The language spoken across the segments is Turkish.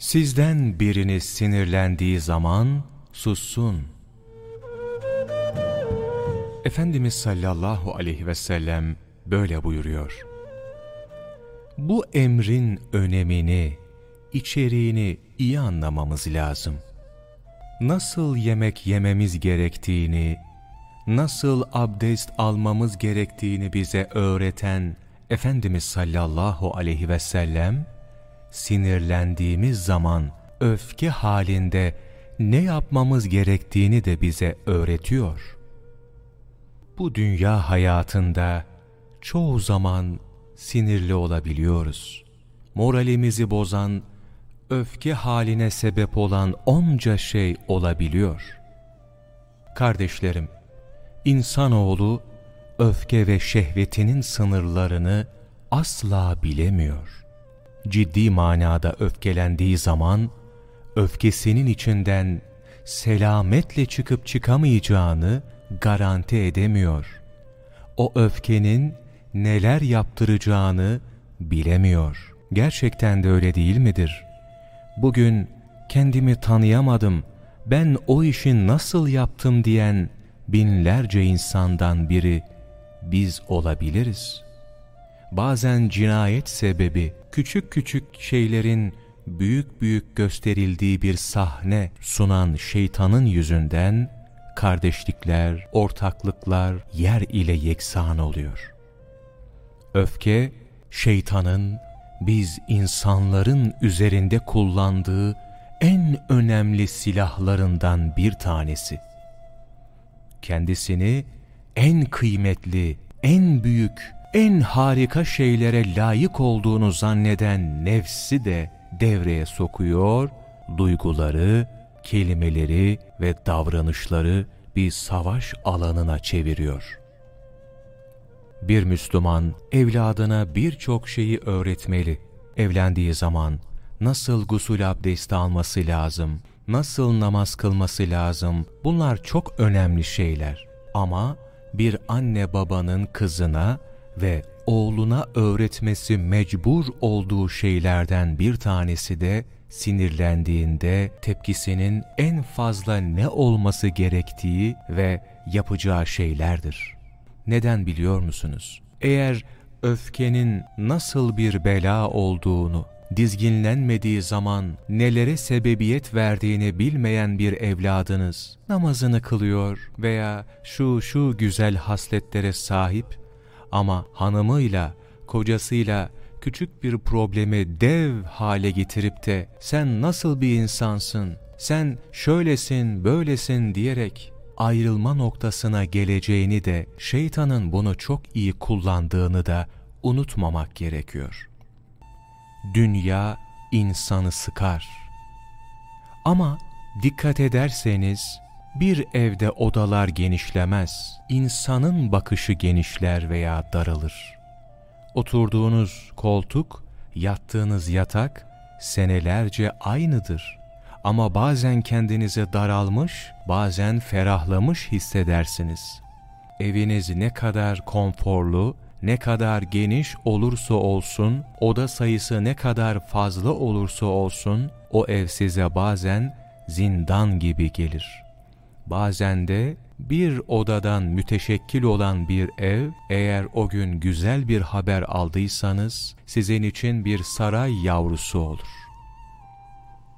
Sizden biriniz sinirlendiği zaman sussun. Efendimiz sallallahu aleyhi ve sellem böyle buyuruyor. Bu emrin önemini, içeriğini iyi anlamamız lazım. Nasıl yemek yememiz gerektiğini, nasıl abdest almamız gerektiğini bize öğreten Efendimiz sallallahu aleyhi ve sellem, sinirlendiğimiz zaman öfke halinde ne yapmamız gerektiğini de bize öğretiyor. Bu dünya hayatında çoğu zaman sinirli olabiliyoruz. Moralimizi bozan, öfke haline sebep olan onca şey olabiliyor. Kardeşlerim, insanoğlu öfke ve şehvetinin sınırlarını asla bilemiyor. Ciddi manada öfkelendiği zaman, öfkesinin içinden selametle çıkıp çıkamayacağını garanti edemiyor. O öfkenin neler yaptıracağını bilemiyor. Gerçekten de öyle değil midir? Bugün kendimi tanıyamadım, ben o işi nasıl yaptım diyen binlerce insandan biri biz olabiliriz. Bazen cinayet sebebi küçük küçük şeylerin büyük büyük gösterildiği bir sahne sunan şeytanın yüzünden kardeşlikler, ortaklıklar yer ile yeksan oluyor. Öfke, şeytanın biz insanların üzerinde kullandığı en önemli silahlarından bir tanesi. Kendisini en kıymetli, en büyük, en harika şeylere layık olduğunu zanneden nefsi de devreye sokuyor, duyguları, kelimeleri ve davranışları bir savaş alanına çeviriyor. Bir Müslüman evladına birçok şeyi öğretmeli. Evlendiği zaman nasıl gusül abdesti alması lazım, nasıl namaz kılması lazım bunlar çok önemli şeyler. Ama bir anne babanın kızına ve oğluna öğretmesi mecbur olduğu şeylerden bir tanesi de sinirlendiğinde tepkisinin en fazla ne olması gerektiği ve yapacağı şeylerdir. Neden biliyor musunuz? Eğer öfkenin nasıl bir bela olduğunu, dizginlenmediği zaman nelere sebebiyet verdiğini bilmeyen bir evladınız namazını kılıyor veya şu şu güzel hasletlere sahip ama hanımıyla, kocasıyla küçük bir problemi dev hale getirip de sen nasıl bir insansın, sen şöylesin, böylesin diyerek ayrılma noktasına geleceğini de şeytanın bunu çok iyi kullandığını da unutmamak gerekiyor. Dünya insanı sıkar. Ama dikkat ederseniz bir evde odalar genişlemez, insanın bakışı genişler veya daralır. Oturduğunuz koltuk, yattığınız yatak senelerce aynıdır. Ama bazen kendinizi daralmış, bazen ferahlamış hissedersiniz. Eviniz ne kadar konforlu, ne kadar geniş olursa olsun, oda sayısı ne kadar fazla olursa olsun, o ev size bazen zindan gibi gelir. Bazen de bir odadan müteşekkil olan bir ev, eğer o gün güzel bir haber aldıysanız, sizin için bir saray yavrusu olur.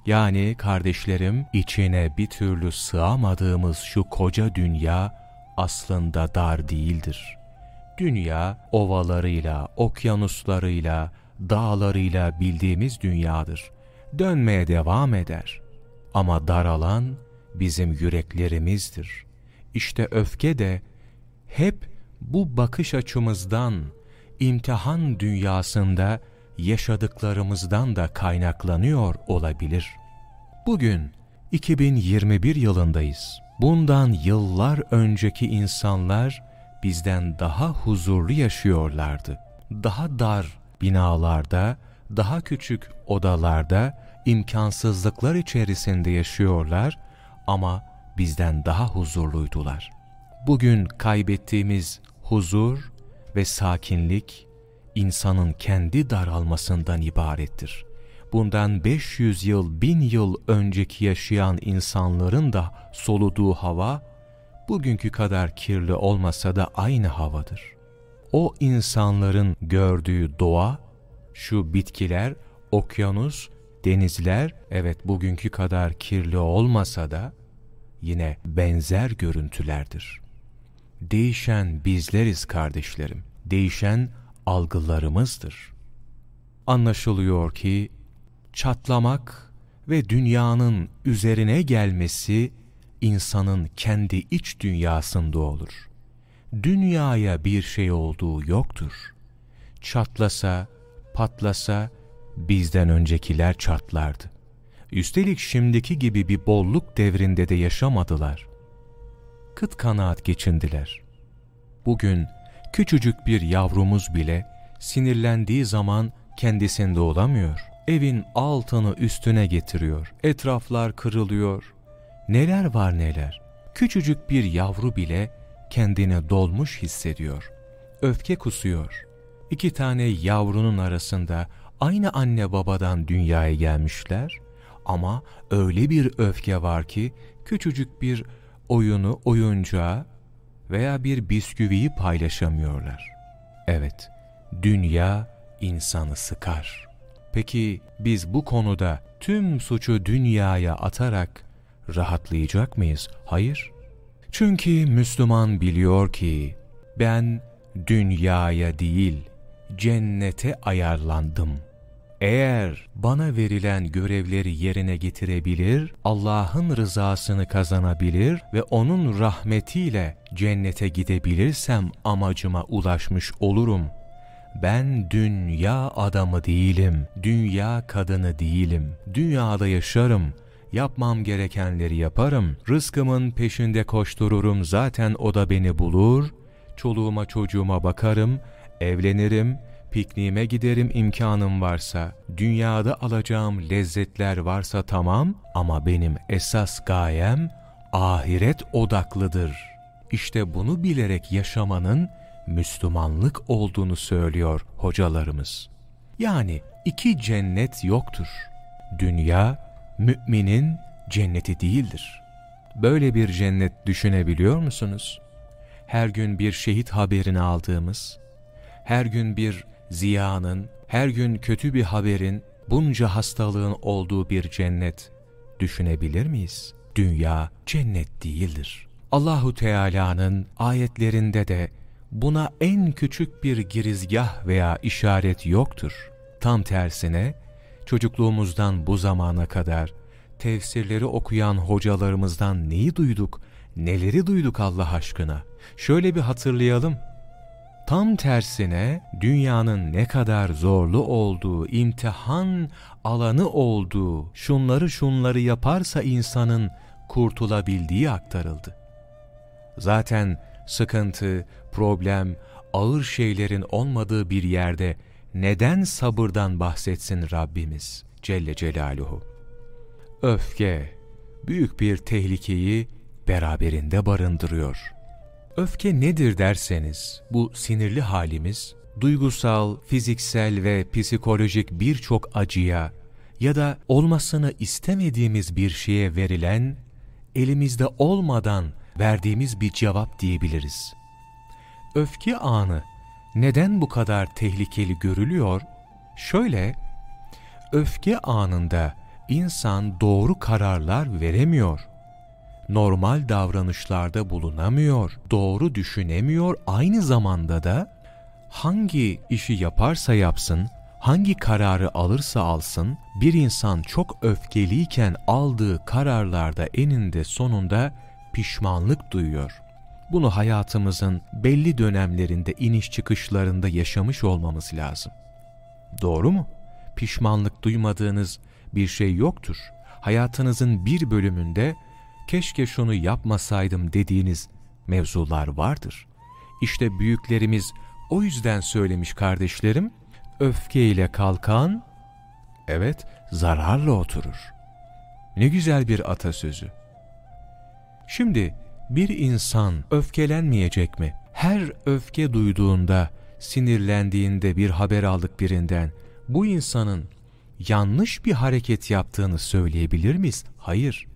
Yani kardeşlerim, içine bir türlü sığamadığımız şu koca dünya aslında dar değildir. Dünya ovalarıyla, okyanuslarıyla, dağlarıyla bildiğimiz dünyadır. Dönmeye devam eder. Ama daralan bizim yüreklerimizdir. İşte öfke de hep bu bakış açımızdan, imtihan dünyasında yaşadıklarımızdan da kaynaklanıyor olabilir. Bugün 2021 yılındayız. Bundan yıllar önceki insanlar bizden daha huzurlu yaşıyorlardı. Daha dar binalarda, daha küçük odalarda, imkansızlıklar içerisinde yaşıyorlar ama bizden daha huzurluydular. Bugün kaybettiğimiz huzur ve sakinlik insanın kendi daralmasından ibarettir. bundan 500 yıl, 1000 yıl önceki yaşayan insanların da soluduğu hava, bugünkü kadar kirli olmasa da aynı havadır. O insanların gördüğü doğa, şu bitkiler, okyanus, denizler, evet bugünkü kadar kirli olmasa da, yine benzer görüntülerdir. Değişen bizleriz kardeşlerim, değişen algılarımızdır. Anlaşılıyor ki, çatlamak ve dünyanın üzerine gelmesi insanın kendi iç dünyasında olur. Dünyaya bir şey olduğu yoktur. Çatlasa, patlasa bizden öncekiler çatlardı. Üstelik şimdiki gibi bir bolluk devrinde de yaşamadılar. Kıt kanaat geçindiler. Bugün küçücük bir yavrumuz bile sinirlendiği zaman kendisinde olamıyor evin altını üstüne getiriyor. Etraflar kırılıyor. Neler var neler. Küçücük bir yavru bile kendine dolmuş hissediyor. Öfke kusuyor. İki tane yavrunun arasında aynı anne babadan dünyaya gelmişler ama öyle bir öfke var ki küçücük bir oyunu, oyuncağı veya bir bisküviyi paylaşamıyorlar. Evet, dünya insanı sıkar. Peki biz bu konuda tüm suçu dünyaya atarak rahatlayacak mıyız? Hayır. Çünkü Müslüman biliyor ki ben dünyaya değil cennete ayarlandım. Eğer bana verilen görevleri yerine getirebilir, Allah'ın rızasını kazanabilir ve O'nun rahmetiyle cennete gidebilirsem amacıma ulaşmış olurum.'' Ben dünya adamı değilim, dünya kadını değilim. Dünyada yaşarım, yapmam gerekenleri yaparım. Rızkımın peşinde koştururum zaten o da beni bulur. Çoluğuma çocuğuma bakarım, evlenirim, pikniğime giderim imkanım varsa. Dünyada alacağım lezzetler varsa tamam ama benim esas gayem ahiret odaklıdır. İşte bunu bilerek yaşamanın Müslümanlık olduğunu söylüyor hocalarımız. Yani iki cennet yoktur. Dünya, müminin cenneti değildir. Böyle bir cennet düşünebiliyor musunuz? Her gün bir şehit haberini aldığımız, her gün bir ziyanın, her gün kötü bir haberin, bunca hastalığın olduğu bir cennet düşünebilir miyiz? Dünya cennet değildir. Allahu Teala'nın ayetlerinde de buna en küçük bir girizgah veya işaret yoktur. Tam tersine çocukluğumuzdan bu zamana kadar tefsirleri okuyan hocalarımızdan neyi duyduk, neleri duyduk Allah aşkına? Şöyle bir hatırlayalım. Tam tersine dünyanın ne kadar zorlu olduğu, imtihan alanı olduğu, şunları şunları yaparsa insanın kurtulabildiği aktarıldı. Zaten sıkıntı, problem, ağır şeylerin olmadığı bir yerde neden sabırdan bahsetsin Rabbimiz Celle Celaluhu? Öfke, büyük bir tehlikeyi beraberinde barındırıyor. Öfke nedir derseniz, bu sinirli halimiz, duygusal, fiziksel ve psikolojik birçok acıya ya da olmasını istemediğimiz bir şeye verilen, elimizde olmadan verdiğimiz bir cevap diyebiliriz. Öfke anı neden bu kadar tehlikeli görülüyor? Şöyle, öfke anında insan doğru kararlar veremiyor. Normal davranışlarda bulunamıyor, doğru düşünemiyor, aynı zamanda da hangi işi yaparsa yapsın, hangi kararı alırsa alsın, bir insan çok öfkeliyken aldığı kararlarda eninde sonunda pişmanlık duyuyor. Bunu hayatımızın belli dönemlerinde iniş çıkışlarında yaşamış olmamız lazım. Doğru mu? Pişmanlık duymadığınız bir şey yoktur. Hayatınızın bir bölümünde keşke şunu yapmasaydım dediğiniz mevzular vardır. İşte büyüklerimiz o yüzden söylemiş kardeşlerim, öfkeyle kalkan, evet zararla oturur. Ne güzel bir atasözü. Şimdi bir insan öfkelenmeyecek mi? Her öfke duyduğunda, sinirlendiğinde bir haber aldık birinden, bu insanın yanlış bir hareket yaptığını söyleyebilir miyiz? Hayır.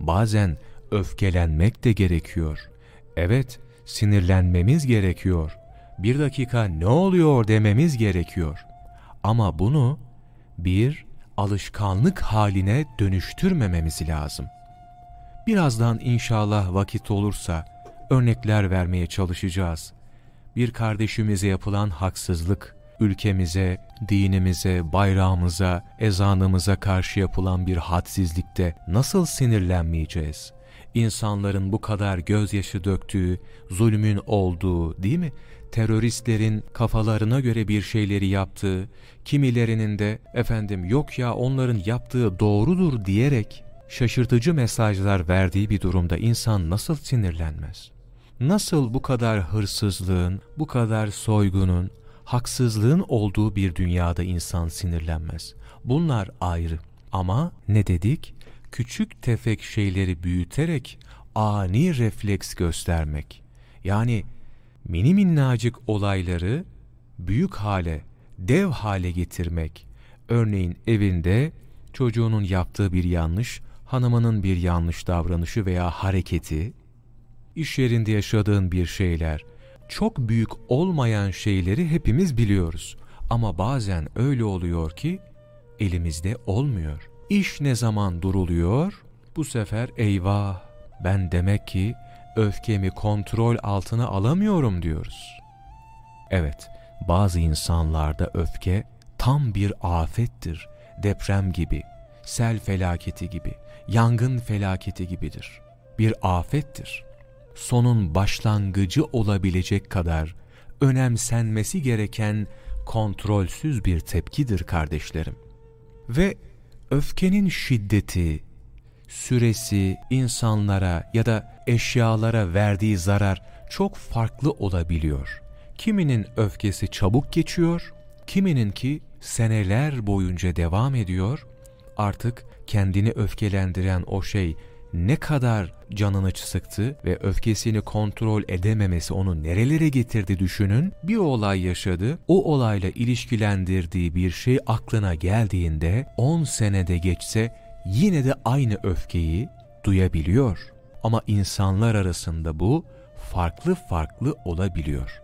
Bazen öfkelenmek de gerekiyor. Evet, sinirlenmemiz gerekiyor. Bir dakika ne oluyor dememiz gerekiyor. Ama bunu bir alışkanlık haline dönüştürmememiz lazım. Birazdan inşallah vakit olursa örnekler vermeye çalışacağız. Bir kardeşimize yapılan haksızlık, ülkemize, dinimize, bayrağımıza, ezanımıza karşı yapılan bir hadsizlikte nasıl sinirlenmeyeceğiz? İnsanların bu kadar gözyaşı döktüğü, zulmün olduğu değil mi? Teröristlerin kafalarına göre bir şeyleri yaptığı, kimilerinin de efendim yok ya onların yaptığı doğrudur diyerek şaşırtıcı mesajlar verdiği bir durumda insan nasıl sinirlenmez? Nasıl bu kadar hırsızlığın, bu kadar soygunun, haksızlığın olduğu bir dünyada insan sinirlenmez. Bunlar ayrı. Ama ne dedik? Küçük tefek şeyleri büyüterek ani refleks göstermek. Yani mini minnacık olayları büyük hale, dev hale getirmek. Örneğin evinde çocuğunun yaptığı bir yanlış, hanımının bir yanlış davranışı veya hareketi, iş yerinde yaşadığın bir şeyler, çok büyük olmayan şeyleri hepimiz biliyoruz. Ama bazen öyle oluyor ki elimizde olmuyor. İş ne zaman duruluyor? Bu sefer eyvah ben demek ki öfkemi kontrol altına alamıyorum diyoruz. Evet, bazı insanlarda öfke tam bir afettir. Deprem gibi, sel felaketi gibi, yangın felaketi gibidir. Bir afettir sonun başlangıcı olabilecek kadar önemsenmesi gereken kontrolsüz bir tepkidir kardeşlerim. Ve öfkenin şiddeti, süresi insanlara ya da eşyalara verdiği zarar çok farklı olabiliyor. Kiminin öfkesi çabuk geçiyor, kiminin ki seneler boyunca devam ediyor. Artık kendini öfkelendiren o şey ne kadar canını sıktı ve öfkesini kontrol edememesi onu nerelere getirdi düşünün. Bir olay yaşadı, o olayla ilişkilendirdiği bir şey aklına geldiğinde 10 senede geçse yine de aynı öfkeyi duyabiliyor. Ama insanlar arasında bu farklı farklı olabiliyor.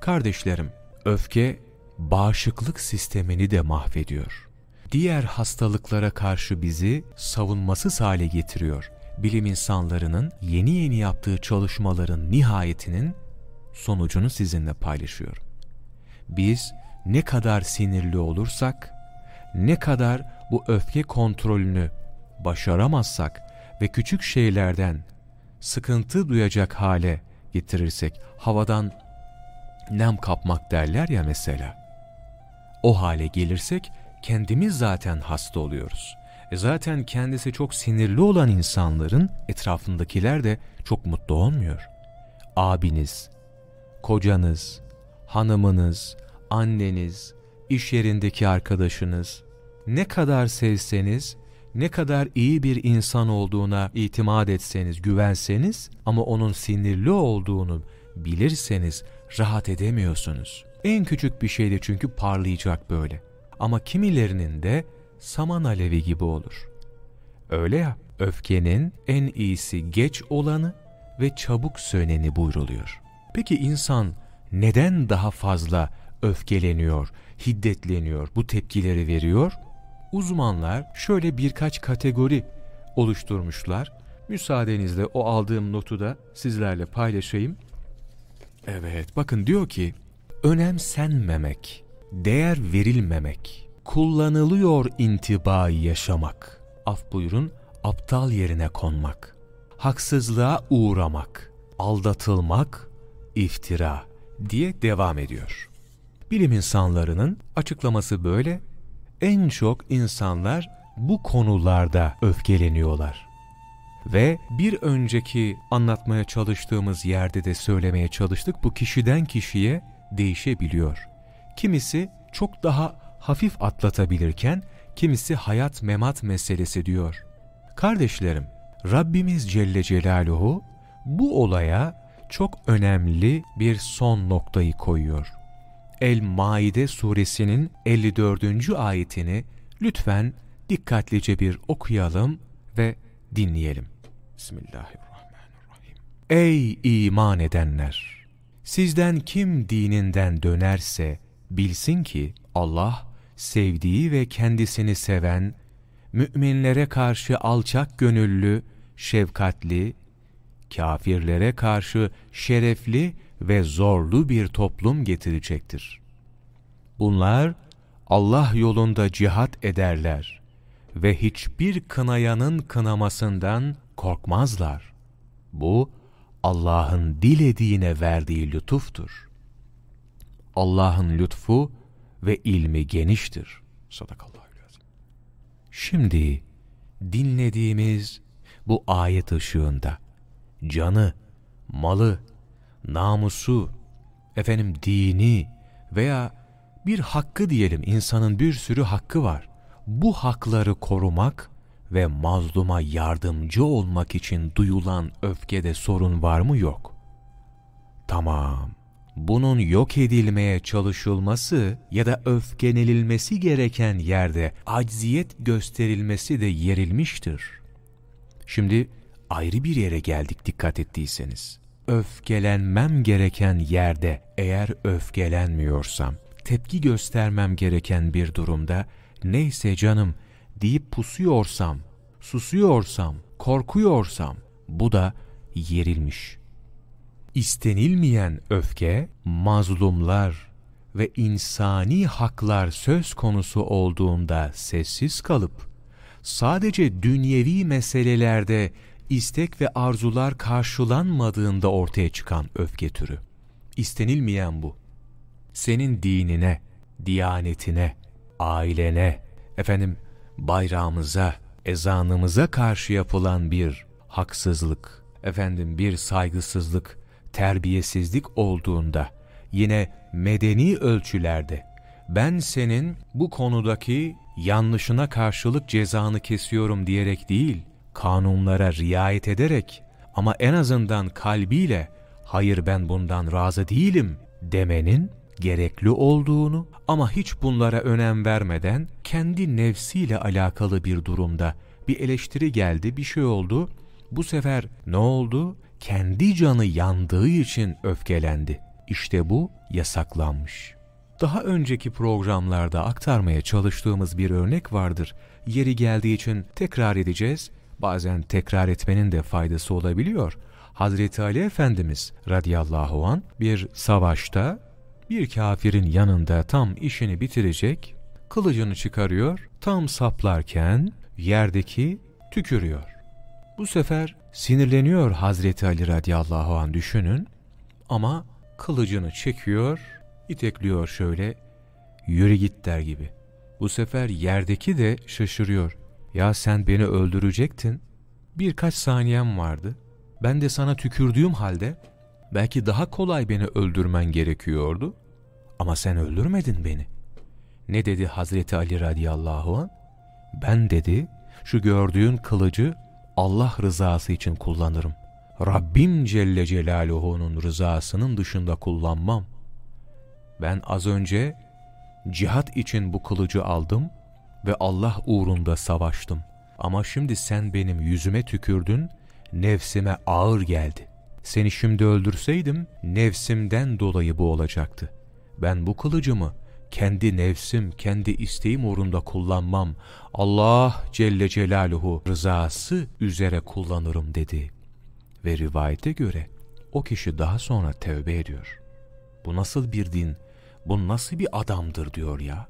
Kardeşlerim, öfke bağışıklık sistemini de mahvediyor diğer hastalıklara karşı bizi savunmasız hale getiriyor. Bilim insanlarının yeni yeni yaptığı çalışmaların nihayetinin sonucunu sizinle paylaşıyorum. Biz ne kadar sinirli olursak, ne kadar bu öfke kontrolünü başaramazsak ve küçük şeylerden sıkıntı duyacak hale getirirsek, havadan nem kapmak derler ya mesela. O hale gelirsek kendimiz zaten hasta oluyoruz. E zaten kendisi çok sinirli olan insanların etrafındakiler de çok mutlu olmuyor. Abiniz, kocanız, hanımınız, anneniz, iş yerindeki arkadaşınız, ne kadar sevseniz, ne kadar iyi bir insan olduğuna itimat etseniz, güvenseniz ama onun sinirli olduğunu bilirseniz rahat edemiyorsunuz. En küçük bir şeyde çünkü parlayacak böyle. Ama kimilerinin de saman alevi gibi olur. Öyle ya, öfkenin en iyisi geç olanı ve çabuk söneni buyruluyor. Peki insan neden daha fazla öfkeleniyor, hiddetleniyor, bu tepkileri veriyor? Uzmanlar şöyle birkaç kategori oluşturmuşlar. Müsaadenizle o aldığım notu da sizlerle paylaşayım. Evet, bakın diyor ki, önemsenmemek, değer verilmemek, kullanılıyor intibayı yaşamak, af buyurun aptal yerine konmak, haksızlığa uğramak, aldatılmak, iftira diye devam ediyor. Bilim insanlarının açıklaması böyle, en çok insanlar bu konularda öfkeleniyorlar. Ve bir önceki anlatmaya çalıştığımız yerde de söylemeye çalıştık bu kişiden kişiye değişebiliyor. Kimisi çok daha hafif atlatabilirken kimisi hayat memat meselesi diyor. Kardeşlerim, Rabbimiz Celle Celaluhu bu olaya çok önemli bir son noktayı koyuyor. El-Maide suresinin 54. ayetini Lütfen dikkatlice bir okuyalım ve dinleyelim. Bismillahirrahmanirrahim. Ey iman edenler! Sizden kim dininden dönerse bilsin ki Allah sevdiği ve kendisini seven, müminlere karşı alçak gönüllü, şefkatli, kafirlere karşı şerefli ve zorlu bir toplum getirecektir. Bunlar Allah yolunda cihat ederler ve hiçbir kınayanın kınamasından korkmazlar. Bu Allah'ın dilediğine verdiği lütuftur. Allah'ın lütfu ve ilmi geniştir. Sadakallahu lazım. Şimdi dinlediğimiz bu ayet ışığında canı, malı, namusu, efendim dini veya bir hakkı diyelim insanın bir sürü hakkı var. Bu hakları korumak ve mazluma yardımcı olmak için duyulan öfkede sorun var mı yok. Tamam, bunun yok edilmeye çalışılması ya da öfkelenilmesi gereken yerde acziyet gösterilmesi de yerilmiştir. Şimdi ayrı bir yere geldik dikkat ettiyseniz. Öfkelenmem gereken yerde eğer öfkelenmiyorsam, tepki göstermem gereken bir durumda neyse canım deyip pusuyorsam, susuyorsam, korkuyorsam bu da yerilmiş. İstenilmeyen öfke, mazlumlar ve insani haklar söz konusu olduğunda sessiz kalıp, sadece dünyevi meselelerde istek ve arzular karşılanmadığında ortaya çıkan öfke türü. İstenilmeyen bu. Senin dinine, diyanetine, ailene, efendim bayrağımıza, ezanımıza karşı yapılan bir haksızlık, efendim bir saygısızlık, terbiyesizlik olduğunda yine medeni ölçülerde ben senin bu konudaki yanlışına karşılık cezanı kesiyorum diyerek değil, kanunlara riayet ederek ama en azından kalbiyle hayır ben bundan razı değilim demenin gerekli olduğunu ama hiç bunlara önem vermeden kendi nefsiyle alakalı bir durumda bir eleştiri geldi, bir şey oldu. Bu sefer ne oldu? Kendi canı yandığı için öfkelendi. İşte bu yasaklanmış. Daha önceki programlarda aktarmaya çalıştığımız bir örnek vardır. Yeri geldiği için tekrar edeceğiz. Bazen tekrar etmenin de faydası olabiliyor. Hazreti Ali Efendimiz radıyallahu an bir savaşta bir kafirin yanında tam işini bitirecek, kılıcını çıkarıyor, tam saplarken yerdeki tükürüyor. Bu sefer sinirleniyor Hazreti Ali radıyallahu an düşünün ama kılıcını çekiyor, itekliyor şöyle, yürü git der gibi. Bu sefer yerdeki de şaşırıyor. Ya sen beni öldürecektin. Birkaç saniyem vardı. Ben de sana tükürdüğüm halde belki daha kolay beni öldürmen gerekiyordu. Ama sen öldürmedin beni. Ne dedi Hazreti Ali radıyallahu an? Ben dedi şu gördüğün kılıcı Allah rızası için kullanırım. Rabbim Celle Celaluhu'nun rızasının dışında kullanmam. Ben az önce cihat için bu kılıcı aldım ve Allah uğrunda savaştım. Ama şimdi sen benim yüzüme tükürdün, nefsime ağır geldi. Seni şimdi öldürseydim, nefsimden dolayı bu olacaktı. Ben bu kılıcımı kendi nefsim, kendi isteğim uğrunda kullanmam. Allah Celle Celaluhu rızası üzere kullanırım dedi. Ve rivayete göre o kişi daha sonra tevbe ediyor. Bu nasıl bir din, bu nasıl bir adamdır diyor ya.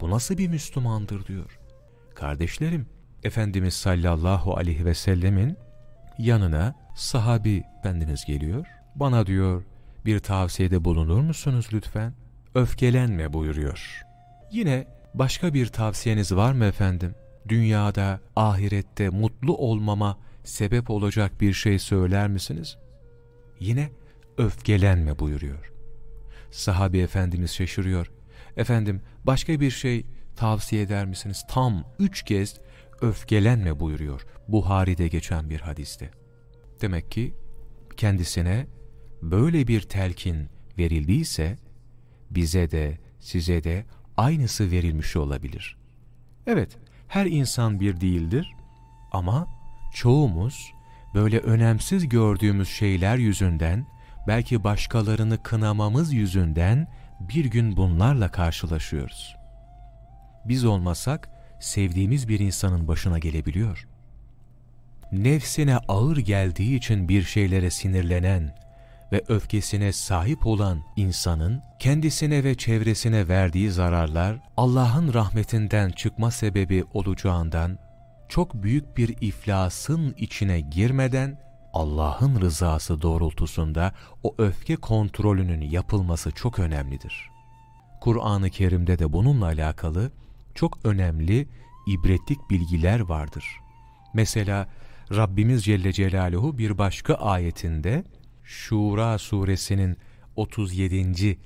Bu nasıl bir Müslümandır diyor. Kardeşlerim, Efendimiz sallallahu aleyhi ve sellemin yanına sahabi bendiniz geliyor. Bana diyor bir tavsiyede bulunur musunuz lütfen? Öfkelenme buyuruyor. Yine başka bir tavsiyeniz var mı efendim? Dünyada, ahirette mutlu olmama sebep olacak bir şey söyler misiniz? Yine öfkelenme buyuruyor. Sahabi Efendimiz şaşırıyor. Efendim başka bir şey tavsiye eder misiniz? Tam üç kez öfkelenme buyuruyor. Buhari'de geçen bir hadiste. Demek ki kendisine böyle bir telkin verildiyse bize de size de aynısı verilmiş olabilir. Evet, her insan bir değildir ama çoğumuz böyle önemsiz gördüğümüz şeyler yüzünden, belki başkalarını kınamamız yüzünden bir gün bunlarla karşılaşıyoruz. Biz olmasak sevdiğimiz bir insanın başına gelebiliyor. Nefsine ağır geldiği için bir şeylere sinirlenen ve öfkesine sahip olan insanın kendisine ve çevresine verdiği zararlar Allah'ın rahmetinden çıkma sebebi olacağından çok büyük bir iflasın içine girmeden Allah'ın rızası doğrultusunda o öfke kontrolünün yapılması çok önemlidir. Kur'an-ı Kerim'de de bununla alakalı çok önemli ibretlik bilgiler vardır. Mesela Rabbimiz Celle Celaluhu bir başka ayetinde Şura suresinin 37.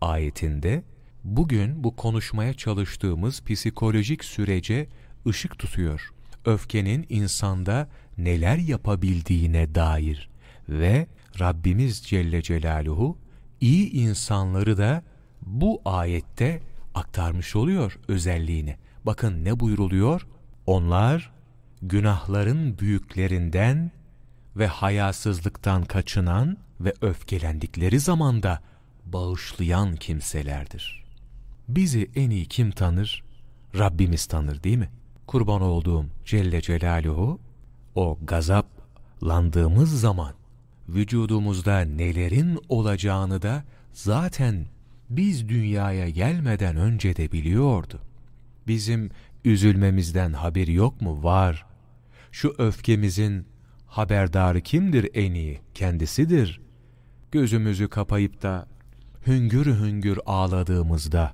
ayetinde bugün bu konuşmaya çalıştığımız psikolojik sürece ışık tutuyor. Öfkenin insanda neler yapabildiğine dair ve Rabbimiz Celle Celaluhu iyi insanları da bu ayette aktarmış oluyor özelliğini. Bakın ne buyruluyor? Onlar günahların büyüklerinden ve hayasızlıktan kaçınan ve öfkelendikleri zamanda bağışlayan kimselerdir. Bizi en iyi kim tanır? Rabbimiz tanır değil mi? Kurban olduğum Celle Celaluhu o gazaplandığımız zaman vücudumuzda nelerin olacağını da zaten biz dünyaya gelmeden önce de biliyordu. Bizim üzülmemizden haberi yok mu? Var. Şu öfkemizin haberdarı kimdir en iyi? Kendisidir. Gözümüzü kapayıp da hüngür hüngür ağladığımızda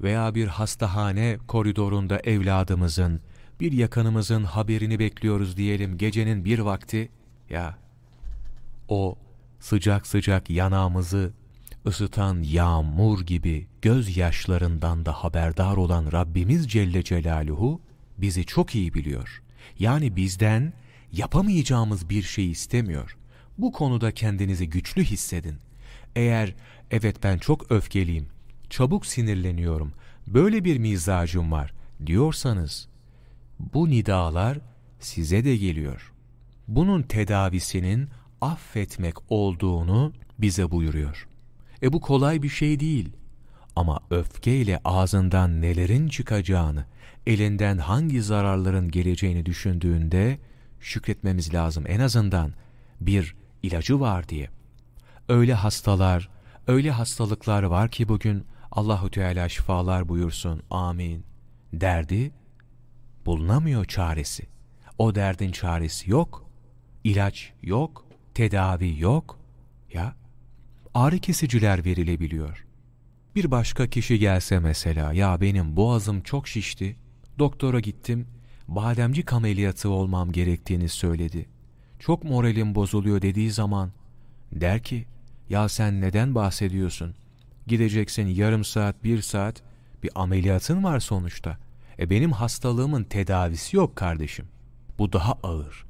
veya bir hastahane koridorunda evladımızın, bir yakınımızın haberini bekliyoruz diyelim gecenin bir vakti, ya o sıcak sıcak yanağımızı ısıtan yağmur gibi gözyaşlarından da haberdar olan Rabbimiz Celle Celaluhu bizi çok iyi biliyor. Yani bizden yapamayacağımız bir şey istemiyor. Bu konuda kendinizi güçlü hissedin. Eğer evet ben çok öfkeliyim, çabuk sinirleniyorum, böyle bir mizacım var diyorsanız bu nidalar size de geliyor. Bunun tedavisinin affetmek olduğunu bize buyuruyor. E bu kolay bir şey değil. Ama öfkeyle ağzından nelerin çıkacağını, elinden hangi zararların geleceğini düşündüğünde şükretmemiz lazım. En azından bir ilacı var diye. Öyle hastalar, öyle hastalıklar var ki bugün Allahu Teala şifalar buyursun. Amin. Derdi bulunamıyor çaresi. O derdin çaresi yok. İlaç yok, tedavi yok. Ya ağrı kesiciler verilebiliyor. Bir başka kişi gelse mesela, ya benim boğazım çok şişti, doktora gittim, bademcik ameliyatı olmam gerektiğini söyledi. Çok moralim bozuluyor dediği zaman, der ki, ya sen neden bahsediyorsun? Gideceksin yarım saat, bir saat, bir ameliyatın var sonuçta. E benim hastalığımın tedavisi yok kardeşim. Bu daha ağır.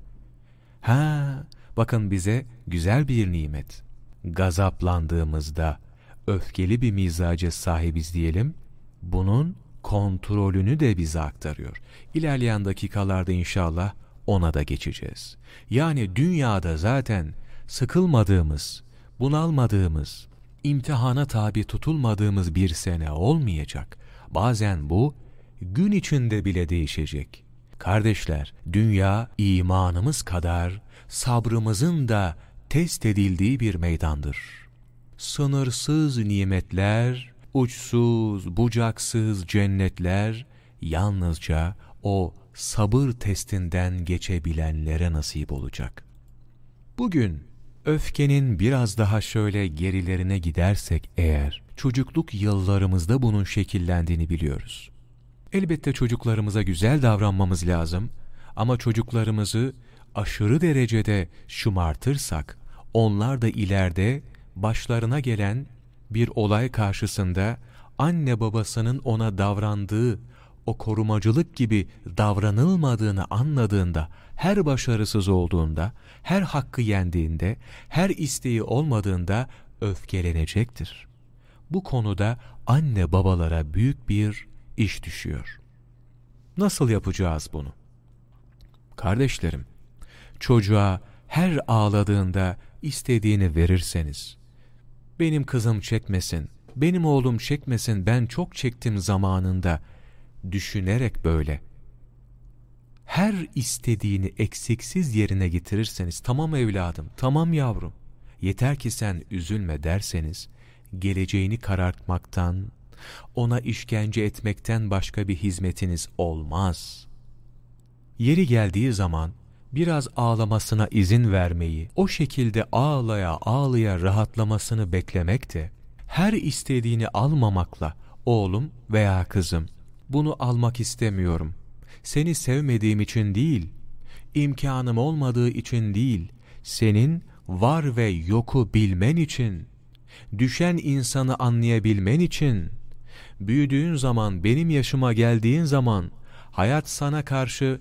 Ha, bakın bize güzel bir nimet gazaplandığımızda öfkeli bir mizaca sahibiz diyelim, bunun kontrolünü de bize aktarıyor. İlerleyen dakikalarda inşallah ona da geçeceğiz. Yani dünyada zaten sıkılmadığımız, bunalmadığımız, imtihana tabi tutulmadığımız bir sene olmayacak. Bazen bu gün içinde bile değişecek. Kardeşler, dünya imanımız kadar sabrımızın da test edildiği bir meydandır. Sınırsız nimetler, uçsuz, bucaksız cennetler yalnızca o sabır testinden geçebilenlere nasip olacak. Bugün öfkenin biraz daha şöyle gerilerine gidersek eğer, çocukluk yıllarımızda bunun şekillendiğini biliyoruz. Elbette çocuklarımıza güzel davranmamız lazım ama çocuklarımızı aşırı derecede şımartırsak, onlar da ileride başlarına gelen bir olay karşısında anne babasının ona davrandığı o korumacılık gibi davranılmadığını anladığında, her başarısız olduğunda, her hakkı yendiğinde, her isteği olmadığında öfkelenecektir. Bu konuda anne babalara büyük bir iş düşüyor. Nasıl yapacağız bunu? Kardeşlerim, çocuğa her ağladığında istediğini verirseniz, benim kızım çekmesin, benim oğlum çekmesin, ben çok çektim zamanında, düşünerek böyle, her istediğini eksiksiz yerine getirirseniz, tamam evladım, tamam yavrum, yeter ki sen üzülme derseniz, geleceğini karartmaktan, ona işkence etmekten başka bir hizmetiniz olmaz. Yeri geldiği zaman, biraz ağlamasına izin vermeyi, o şekilde ağlaya ağlaya rahatlamasını beklemek de, her istediğini almamakla, oğlum veya kızım, bunu almak istemiyorum. Seni sevmediğim için değil, imkanım olmadığı için değil, senin var ve yoku bilmen için, düşen insanı anlayabilmen için, büyüdüğün zaman, benim yaşıma geldiğin zaman, hayat sana karşı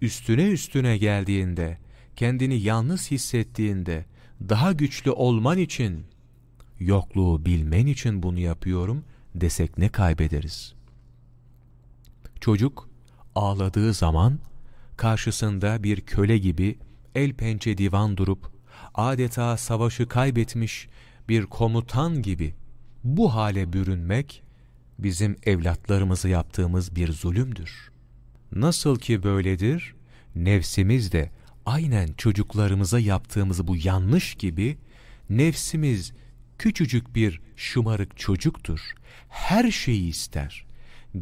üstüne üstüne geldiğinde, kendini yalnız hissettiğinde, daha güçlü olman için, yokluğu bilmen için bunu yapıyorum desek ne kaybederiz? Çocuk ağladığı zaman karşısında bir köle gibi el pençe divan durup adeta savaşı kaybetmiş bir komutan gibi bu hale bürünmek bizim evlatlarımızı yaptığımız bir zulümdür. Nasıl ki böyledir, nefsimiz de aynen çocuklarımıza yaptığımız bu yanlış gibi nefsimiz küçücük bir şımarık çocuktur. Her şeyi ister.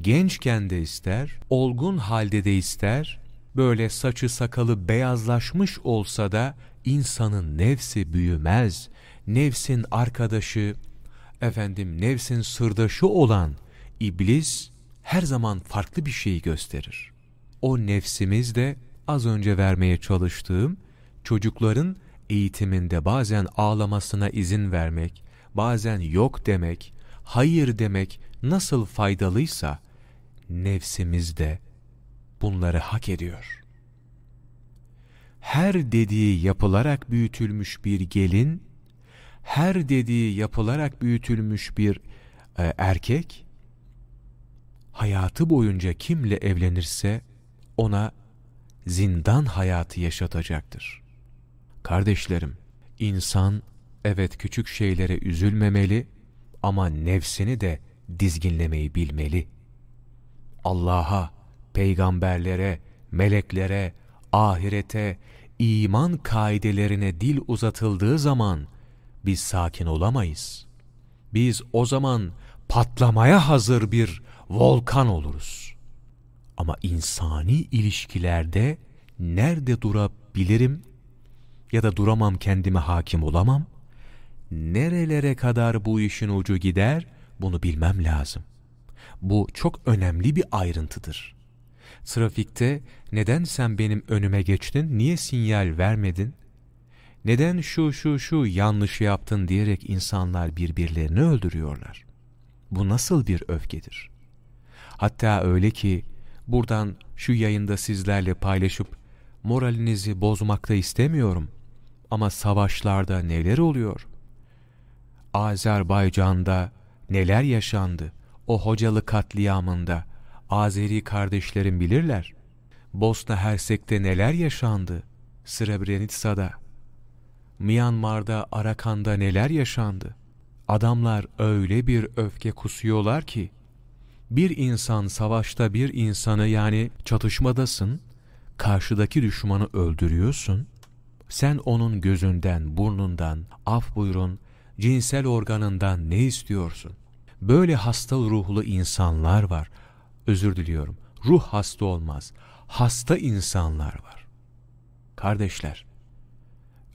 Gençken de ister, olgun halde de ister, böyle saçı sakalı beyazlaşmış olsa da insanın nefsi büyümez. Nefsin arkadaşı, efendim nefsin sırdaşı olan iblis her zaman farklı bir şeyi gösterir. O nefsimiz de az önce vermeye çalıştığım çocukların eğitiminde bazen ağlamasına izin vermek, bazen yok demek, hayır demek nasıl faydalıysa nefsimiz de bunları hak ediyor. Her dediği yapılarak büyütülmüş bir gelin, her dediği yapılarak büyütülmüş bir e, erkek, hayatı boyunca kimle evlenirse ona zindan hayatı yaşatacaktır. Kardeşlerim, insan evet küçük şeylere üzülmemeli ama nefsini de dizginlemeyi bilmeli. Allah'a, peygamberlere, meleklere, ahirete, iman kaidelerine dil uzatıldığı zaman biz sakin olamayız. Biz o zaman patlamaya hazır bir volkan oluruz. Ama insani ilişkilerde nerede durabilirim ya da duramam kendime hakim olamam? Nerelere kadar bu işin ucu gider bunu bilmem lazım. Bu çok önemli bir ayrıntıdır. Trafikte neden sen benim önüme geçtin, niye sinyal vermedin? Neden şu şu şu yanlış yaptın diyerek insanlar birbirlerini öldürüyorlar. Bu nasıl bir öfkedir? Hatta öyle ki buradan şu yayında sizlerle paylaşıp moralinizi bozmakta istemiyorum. Ama savaşlarda neler oluyor? Azerbaycan'da neler yaşandı? O hocalı katliamında Azeri kardeşlerim bilirler. Bosna Hersek'te neler yaşandı? Srebrenica'da, Myanmar'da, Arakan'da neler yaşandı? Adamlar öyle bir öfke kusuyorlar ki, bir insan savaşta bir insanı yani çatışmadasın, karşıdaki düşmanı öldürüyorsun, sen onun gözünden, burnundan, af buyurun, cinsel organından ne istiyorsun? Böyle hasta ruhlu insanlar var. Özür diliyorum. Ruh hasta olmaz. Hasta insanlar var. Kardeşler,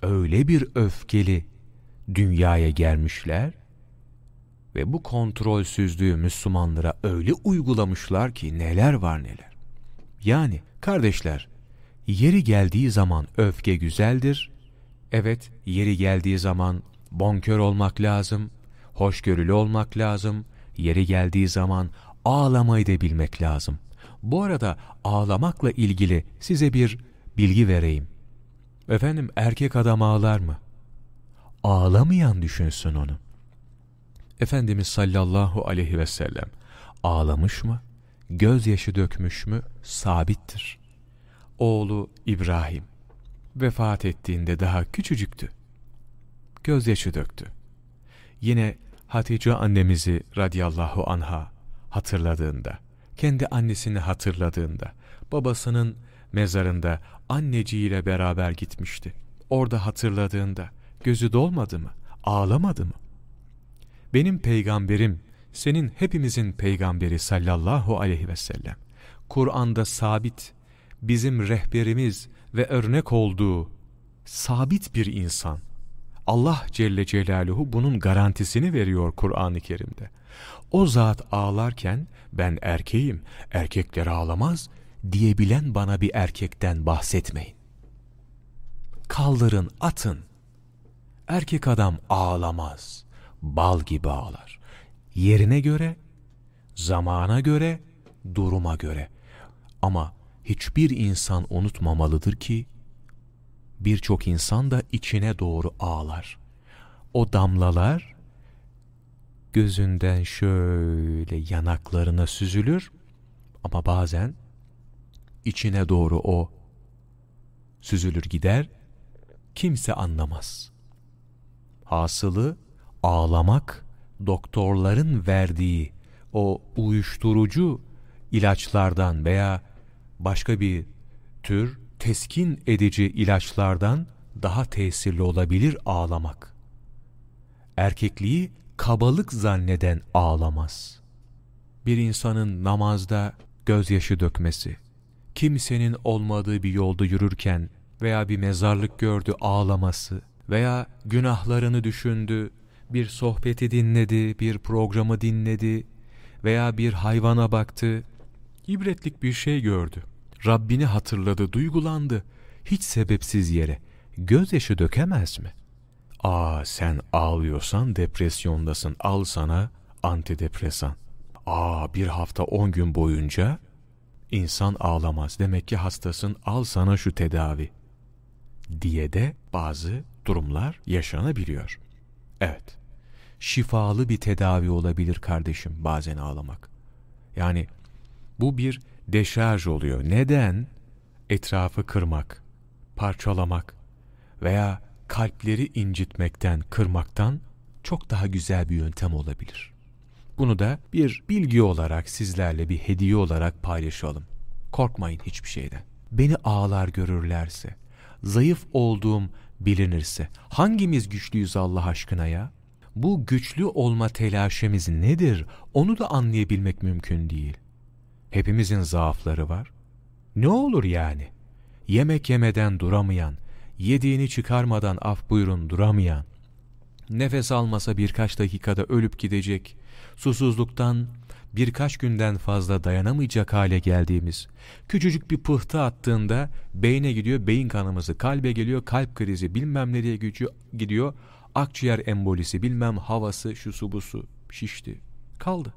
öyle bir öfkeli dünyaya gelmişler ve bu kontrolsüzlüğü Müslümanlara öyle uygulamışlar ki neler var neler. Yani kardeşler, yeri geldiği zaman öfke güzeldir. Evet, yeri geldiği zaman bonkör olmak lazım, hoşgörülü olmak lazım, yeri geldiği zaman ağlamayı da bilmek lazım. Bu arada ağlamakla ilgili size bir bilgi vereyim. Efendim erkek adam ağlar mı? Ağlamayan düşünsün onu. Efendimiz sallallahu aleyhi ve sellem ağlamış mı? gözyaşı dökmüş mü sabittir. Oğlu İbrahim vefat ettiğinde daha küçücüktü. Gözyaşı döktü. Yine Hatice annemizi radiyallahu anha hatırladığında, kendi annesini hatırladığında, babasının mezarında anneciğiyle beraber gitmişti. Orada hatırladığında gözü dolmadı mı? Ağlamadı mı? Benim peygamberim, senin hepimizin peygamberi sallallahu aleyhi ve sellem. Kur'an'da sabit, bizim rehberimiz ve örnek olduğu sabit bir insan. Allah Celle Celaluhu bunun garantisini veriyor Kur'an-ı Kerim'de. O zat ağlarken ben erkeğim, erkekler ağlamaz diyebilen bana bir erkekten bahsetmeyin. Kaldırın, atın. Erkek adam ağlamaz, bal gibi ağlar. Yerine göre, zamana göre, duruma göre. Ama hiçbir insan unutmamalıdır ki, birçok insan da içine doğru ağlar. O damlalar gözünden şöyle yanaklarına süzülür ama bazen içine doğru o süzülür gider, kimse anlamaz. Hasılı ağlamak doktorların verdiği o uyuşturucu ilaçlardan veya başka bir tür teskin edici ilaçlardan daha tesirli olabilir ağlamak. Erkekliği kabalık zanneden ağlamaz. Bir insanın namazda gözyaşı dökmesi, kimsenin olmadığı bir yolda yürürken veya bir mezarlık gördü ağlaması veya günahlarını düşündü, bir sohbeti dinledi, bir programı dinledi veya bir hayvana baktı, ibretlik bir şey gördü. Rabbini hatırladı, duygulandı. Hiç sebepsiz yere. Gözyaşı dökemez mi? Aa sen ağlıyorsan depresyondasın. Al sana antidepresan. Aa bir hafta on gün boyunca insan ağlamaz. Demek ki hastasın al sana şu tedavi. Diye de bazı durumlar yaşanabiliyor. Evet. Şifalı bir tedavi olabilir kardeşim bazen ağlamak. Yani bu bir deşarj oluyor. Neden? Etrafı kırmak, parçalamak veya kalpleri incitmekten, kırmaktan çok daha güzel bir yöntem olabilir. Bunu da bir bilgi olarak sizlerle bir hediye olarak paylaşalım. Korkmayın hiçbir şeyden. Beni ağlar görürlerse, zayıf olduğum bilinirse, hangimiz güçlüyüz Allah aşkına ya? Bu güçlü olma telaşemiz nedir? Onu da anlayabilmek mümkün değil. Hepimizin zaafları var. Ne olur yani? Yemek yemeden duramayan, yediğini çıkarmadan af buyurun duramayan, nefes almasa birkaç dakikada ölüp gidecek, susuzluktan birkaç günden fazla dayanamayacak hale geldiğimiz, küçücük bir pıhtı attığında beyne gidiyor, beyin kanımızı, kalbe geliyor, kalp krizi, bilmem nereye gidiyor, akciğer embolisi, bilmem havası, şu su bu su, şişti, kaldı.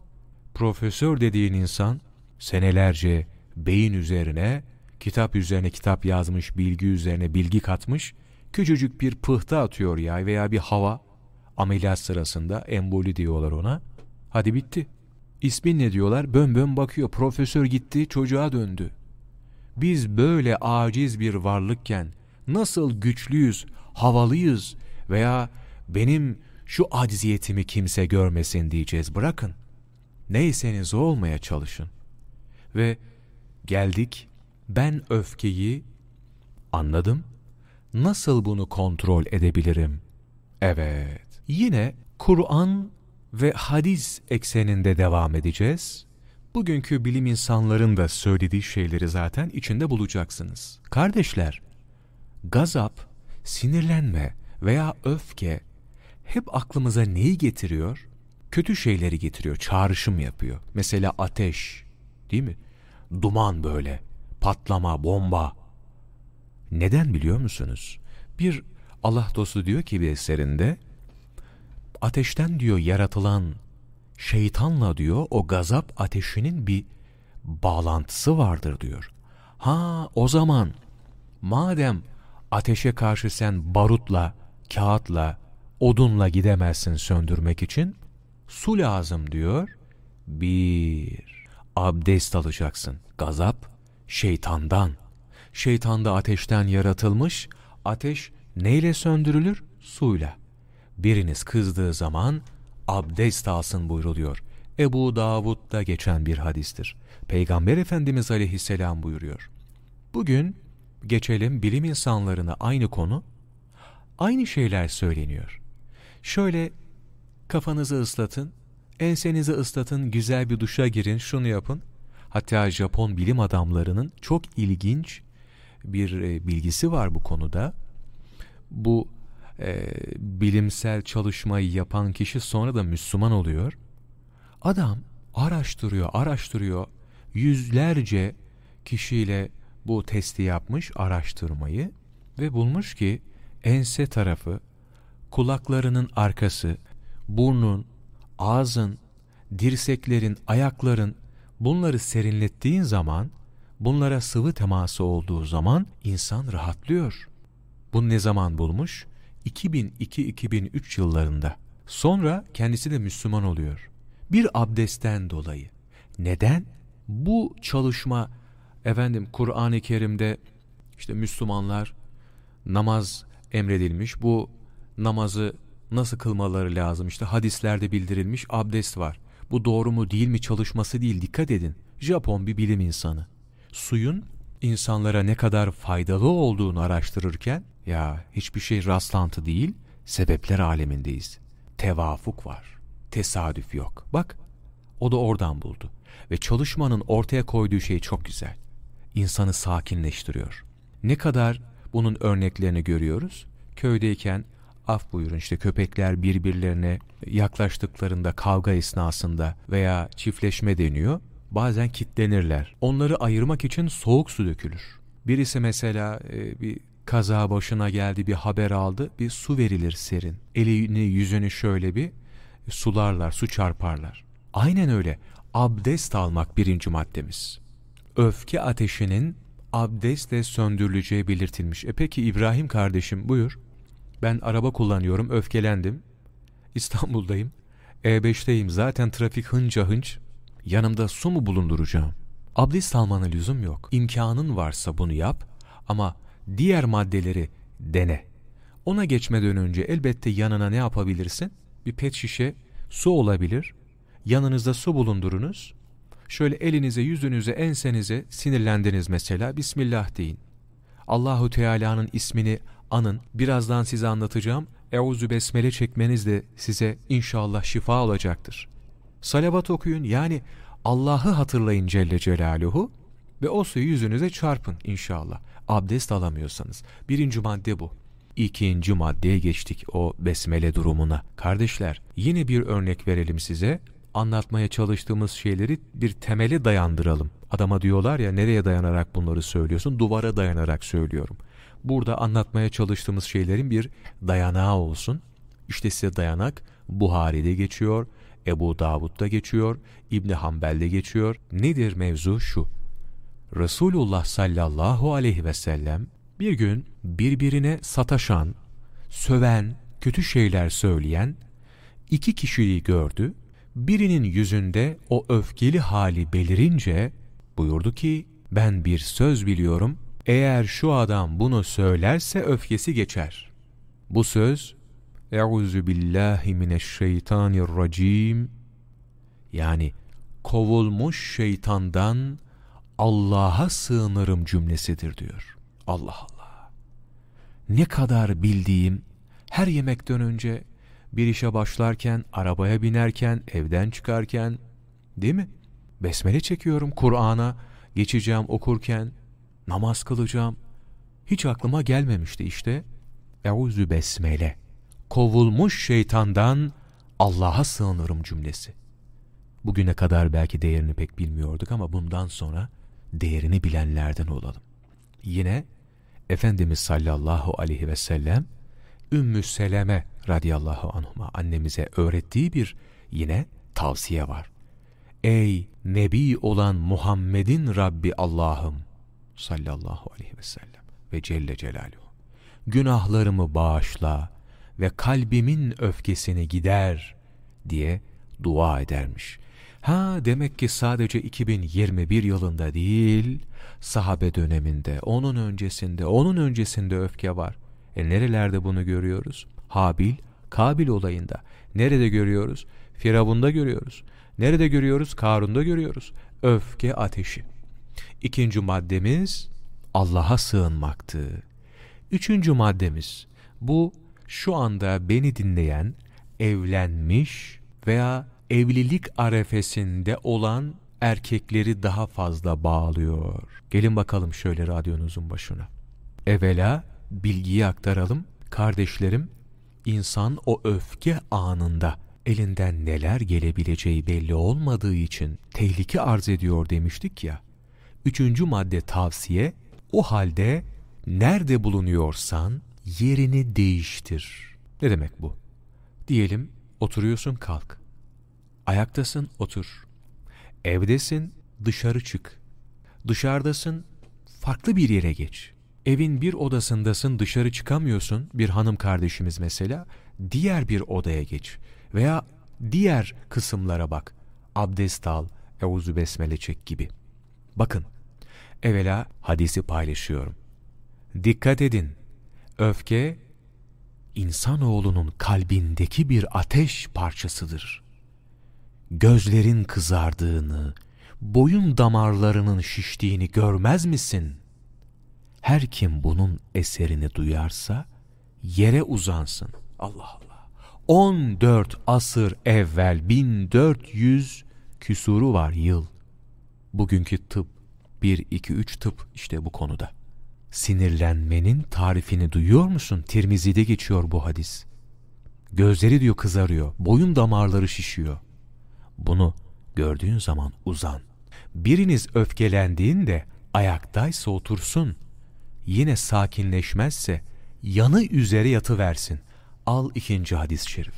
Profesör dediğin insan senelerce beyin üzerine, kitap üzerine kitap yazmış, bilgi üzerine bilgi katmış, küçücük bir pıhtı atıyor ya veya bir hava, ameliyat sırasında emboli diyorlar ona. Hadi bitti. İsmin ne diyorlar? Bön bön bakıyor. Profesör gitti, çocuğa döndü. Biz böyle aciz bir varlıkken nasıl güçlüyüz, havalıyız veya benim şu acziyetimi kimse görmesin diyeceğiz. Bırakın. Neyseniz o olmaya çalışın. Ve geldik ben öfkeyi anladım. Nasıl bunu kontrol edebilirim? Evet. Yine Kur'an ve hadis ekseninde devam edeceğiz. Bugünkü bilim insanların da söylediği şeyleri zaten içinde bulacaksınız. Kardeşler, gazap, sinirlenme veya öfke hep aklımıza neyi getiriyor? Kötü şeyleri getiriyor, çağrışım yapıyor. Mesela ateş, değil mi? Duman böyle, patlama, bomba. Neden biliyor musunuz? Bir Allah dostu diyor ki bir eserinde, ateşten diyor yaratılan şeytanla diyor o gazap ateşinin bir bağlantısı vardır diyor. Ha o zaman madem ateşe karşı sen barutla, kağıtla, odunla gidemezsin söndürmek için su lazım diyor. Bir, abdest alacaksın. Gazap şeytandan. Şeytan da ateşten yaratılmış. Ateş neyle söndürülür? Suyla. Biriniz kızdığı zaman abdest alsın buyruluyor. Ebu Davud'da geçen bir hadistir. Peygamber Efendimiz aleyhisselam buyuruyor. Bugün geçelim bilim insanlarına aynı konu, aynı şeyler söyleniyor. Şöyle kafanızı ıslatın, ensenizi ıslatın, güzel bir duşa girin, şunu yapın. Hatta Japon bilim adamlarının çok ilginç bir e, bilgisi var bu konuda. Bu e, bilimsel çalışmayı yapan kişi sonra da Müslüman oluyor. Adam araştırıyor, araştırıyor. Yüzlerce kişiyle bu testi yapmış, araştırmayı ve bulmuş ki ense tarafı, kulaklarının arkası, burnun, ağzın, dirseklerin, ayakların bunları serinlettiğin zaman, bunlara sıvı teması olduğu zaman insan rahatlıyor. Bunu ne zaman bulmuş? 2002-2003 yıllarında. Sonra kendisi de Müslüman oluyor. Bir abdestten dolayı. Neden? Bu çalışma efendim Kur'an-ı Kerim'de işte Müslümanlar namaz emredilmiş. Bu namazı nasıl kılmaları lazım? İşte hadislerde bildirilmiş abdest var. Bu doğru mu değil mi çalışması değil dikkat edin. Japon bir bilim insanı. Suyun insanlara ne kadar faydalı olduğunu araştırırken ya hiçbir şey rastlantı değil, sebepler alemindeyiz. Tevafuk var, tesadüf yok. Bak, o da oradan buldu. Ve çalışmanın ortaya koyduğu şey çok güzel. İnsanı sakinleştiriyor. Ne kadar bunun örneklerini görüyoruz? Köydeyken af buyurun işte köpekler birbirlerine yaklaştıklarında kavga esnasında veya çiftleşme deniyor. Bazen kitlenirler. Onları ayırmak için soğuk su dökülür. Birisi mesela e, bir kaza başına geldi bir haber aldı bir su verilir serin. Elini yüzünü şöyle bir sularlar su çarparlar. Aynen öyle abdest almak birinci maddemiz. Öfke ateşinin abdestle söndürüleceği belirtilmiş. E peki İbrahim kardeşim buyur. Ben araba kullanıyorum öfkelendim. İstanbul'dayım. E5'teyim zaten trafik hınca hınç. Yanımda su mu bulunduracağım? Abdest almana lüzum yok. İmkanın varsa bunu yap ama diğer maddeleri dene. Ona geçmeden önce elbette yanına ne yapabilirsin? Bir pet şişe su olabilir. Yanınızda su bulundurunuz. Şöyle elinize, yüzünüze, ensenize sinirlendiniz mesela. Bismillah deyin. Allahu Teala'nın ismini anın. Birazdan size anlatacağım. Euzu besmele çekmeniz de size inşallah şifa olacaktır. Salavat okuyun yani Allah'ı hatırlayın Celle Celaluhu ve o suyu yüzünüze çarpın inşallah. Abdest alamıyorsanız. Birinci madde bu. İkinci maddeye geçtik o besmele durumuna. Kardeşler yine bir örnek verelim size. Anlatmaya çalıştığımız şeyleri bir temele dayandıralım. Adama diyorlar ya nereye dayanarak bunları söylüyorsun? Duvara dayanarak söylüyorum. Burada anlatmaya çalıştığımız şeylerin bir dayanağı olsun. İşte size dayanak Buhari'de geçiyor, Ebu Davud'da geçiyor, İbni Hanbel'de geçiyor. Nedir mevzu şu? Resulullah sallallahu aleyhi ve sellem bir gün birbirine sataşan, söven, kötü şeyler söyleyen iki kişiyi gördü. Birinin yüzünde o öfkeli hali belirince buyurdu ki ben bir söz biliyorum. Eğer şu adam bunu söylerse öfkesi geçer. Bu söz Euzu billahi mineşşeytanirracim yani kovulmuş şeytandan Allah'a sığınırım cümlesidir diyor. Allah Allah. Ne kadar bildiğim her yemekten önce bir işe başlarken, arabaya binerken, evden çıkarken değil mi? Besmele çekiyorum Kur'an'a geçeceğim okurken, namaz kılacağım. Hiç aklıma gelmemişti işte. Eûzü besmele. Kovulmuş şeytandan Allah'a sığınırım cümlesi. Bugüne kadar belki değerini pek bilmiyorduk ama bundan sonra değerini bilenlerden olalım. Yine Efendimiz sallallahu aleyhi ve sellem Ümmü Seleme radıyallahu anhuma annemize öğrettiği bir yine tavsiye var. Ey Nebi olan Muhammed'in Rabbi Allah'ım sallallahu aleyhi ve sellem ve Celle Celaluhu. Günahlarımı bağışla ve kalbimin öfkesini gider diye dua edermiş. Ha demek ki sadece 2021 yılında değil, sahabe döneminde, onun öncesinde, onun öncesinde öfke var. E nerelerde bunu görüyoruz? Habil, Kabil olayında. Nerede görüyoruz? Firavun'da görüyoruz. Nerede görüyoruz? Karun'da görüyoruz. Öfke ateşi. İkinci maddemiz Allah'a sığınmaktı. Üçüncü maddemiz bu şu anda beni dinleyen evlenmiş veya evlilik arefesinde olan erkekleri daha fazla bağlıyor. Gelin bakalım şöyle radyonuzun başına. Evvela bilgiyi aktaralım. Kardeşlerim, insan o öfke anında elinden neler gelebileceği belli olmadığı için tehlike arz ediyor demiştik ya. Üçüncü madde tavsiye, o halde nerede bulunuyorsan yerini değiştir. Ne demek bu? Diyelim oturuyorsun kalk. Ayaktasın otur. Evdesin dışarı çık. Dışarıdasın farklı bir yere geç. Evin bir odasındasın dışarı çıkamıyorsun bir hanım kardeşimiz mesela diğer bir odaya geç. Veya diğer kısımlara bak. Abdest al, Eûzü Besmele çek gibi. Bakın, evvela hadisi paylaşıyorum. Dikkat edin, öfke, insanoğlunun kalbindeki bir ateş parçasıdır. Gözlerin kızardığını, boyun damarlarının şiştiğini görmez misin? Her kim bunun eserini duyarsa, yere uzansın. Allah Allah. 14 asır evvel 1400 küsuru var yıl. Bugünkü tıp 1 2 3 tıp işte bu konuda. Sinirlenmenin tarifini duyuyor musun? Tirmizi'de geçiyor bu hadis. Gözleri diyor kızarıyor, boyun damarları şişiyor. Bunu gördüğün zaman uzan. Biriniz öfkelendiğinde ayaktaysa otursun. Yine sakinleşmezse yanı üzere yatıversin. Al ikinci hadis-i şerif.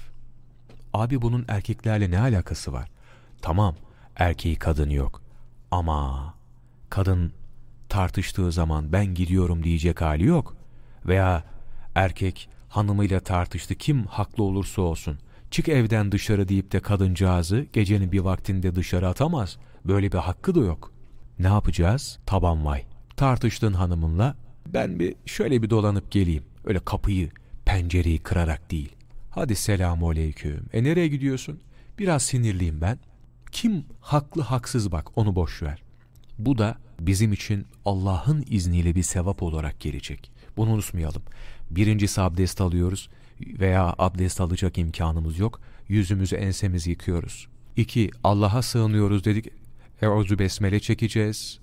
Abi bunun erkeklerle ne alakası var? Tamam, erkeği kadın yok. Ama kadın tartıştığı zaman ben gidiyorum diyecek hali yok. Veya erkek hanımıyla tartıştı kim haklı olursa olsun. Çık evden dışarı deyip de kadıncağızı gecenin bir vaktinde dışarı atamaz. Böyle bir hakkı da yok. Ne yapacağız? Taban vay. Tartıştın hanımınla ben bir şöyle bir dolanıp geleyim. Öyle kapıyı pencereyi kırarak değil. Hadi selamu aleyküm. E nereye gidiyorsun? Biraz sinirliyim ben. Kim haklı haksız bak onu boş ver. Bu da bizim için Allah'ın izniyle bir sevap olarak gelecek. Bunu unutmayalım. Birincisi abdest alıyoruz veya abdest alacak imkanımız yok. Yüzümüzü ensemizi yıkıyoruz. İki, Allah'a sığınıyoruz dedik. Euzu besmele çekeceğiz.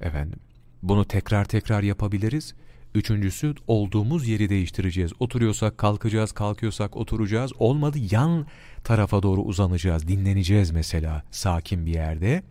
Efendim, bunu tekrar tekrar yapabiliriz. Üçüncüsü olduğumuz yeri değiştireceğiz. Oturuyorsak kalkacağız, kalkıyorsak oturacağız. Olmadı yan tarafa doğru uzanacağız, dinleneceğiz mesela sakin bir yerde.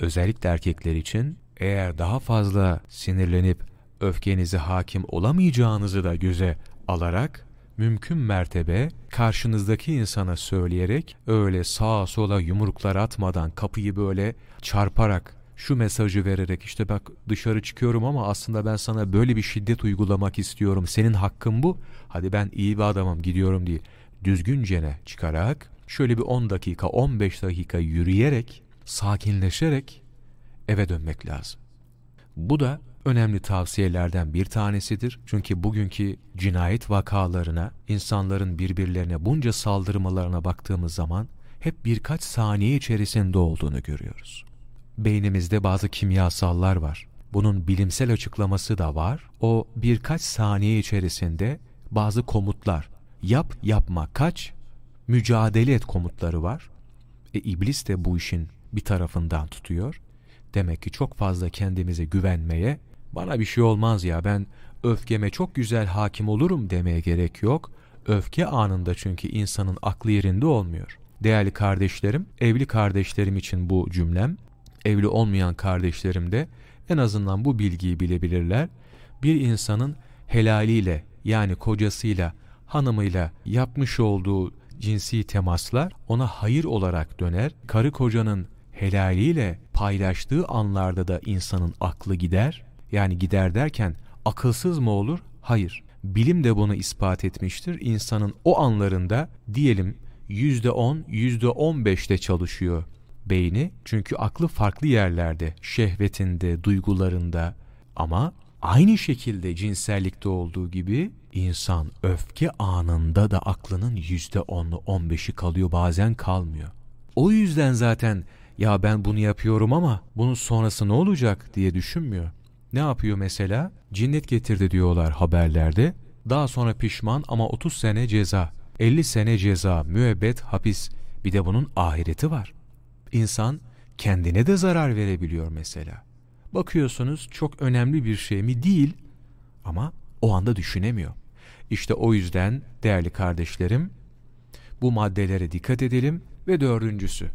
Özellikle erkekler için eğer daha fazla sinirlenip öfkenize hakim olamayacağınızı da göze alarak mümkün mertebe karşınızdaki insana söyleyerek öyle sağa sola yumruklar atmadan kapıyı böyle çarparak şu mesajı vererek işte bak dışarı çıkıyorum ama aslında ben sana böyle bir şiddet uygulamak istiyorum. Senin hakkın bu. Hadi ben iyi bir adamım gidiyorum değil. Düzgüncene çıkarak şöyle bir 10 dakika 15 dakika yürüyerek sakinleşerek eve dönmek lazım. Bu da önemli tavsiyelerden bir tanesidir. Çünkü bugünkü cinayet vakalarına, insanların birbirlerine bunca saldırmalarına baktığımız zaman hep birkaç saniye içerisinde olduğunu görüyoruz beynimizde bazı kimyasallar var. Bunun bilimsel açıklaması da var. O birkaç saniye içerisinde bazı komutlar, yap yapma kaç, mücadele et komutları var. E iblis de bu işin bir tarafından tutuyor. Demek ki çok fazla kendimize güvenmeye, bana bir şey olmaz ya ben öfkeme çok güzel hakim olurum demeye gerek yok. Öfke anında çünkü insanın aklı yerinde olmuyor. Değerli kardeşlerim, evli kardeşlerim için bu cümlem evli olmayan kardeşlerim de en azından bu bilgiyi bilebilirler. Bir insanın helaliyle yani kocasıyla, hanımıyla yapmış olduğu cinsi temaslar ona hayır olarak döner. Karı kocanın helaliyle paylaştığı anlarda da insanın aklı gider. Yani gider derken akılsız mı olur? Hayır. Bilim de bunu ispat etmiştir. İnsanın o anlarında diyelim %10, %15'te çalışıyor beyni çünkü aklı farklı yerlerde, şehvetinde, duygularında ama aynı şekilde cinsellikte olduğu gibi insan öfke anında da aklının yüzde onlu on beşi kalıyor bazen kalmıyor. O yüzden zaten ya ben bunu yapıyorum ama bunun sonrası ne olacak diye düşünmüyor. Ne yapıyor mesela? Cinnet getirdi diyorlar haberlerde. Daha sonra pişman ama 30 sene ceza, 50 sene ceza, müebbet hapis. Bir de bunun ahireti var. İnsan kendine de zarar verebiliyor mesela. Bakıyorsunuz çok önemli bir şey mi değil ama o anda düşünemiyor. İşte o yüzden değerli kardeşlerim bu maddelere dikkat edelim ve dördüncüsü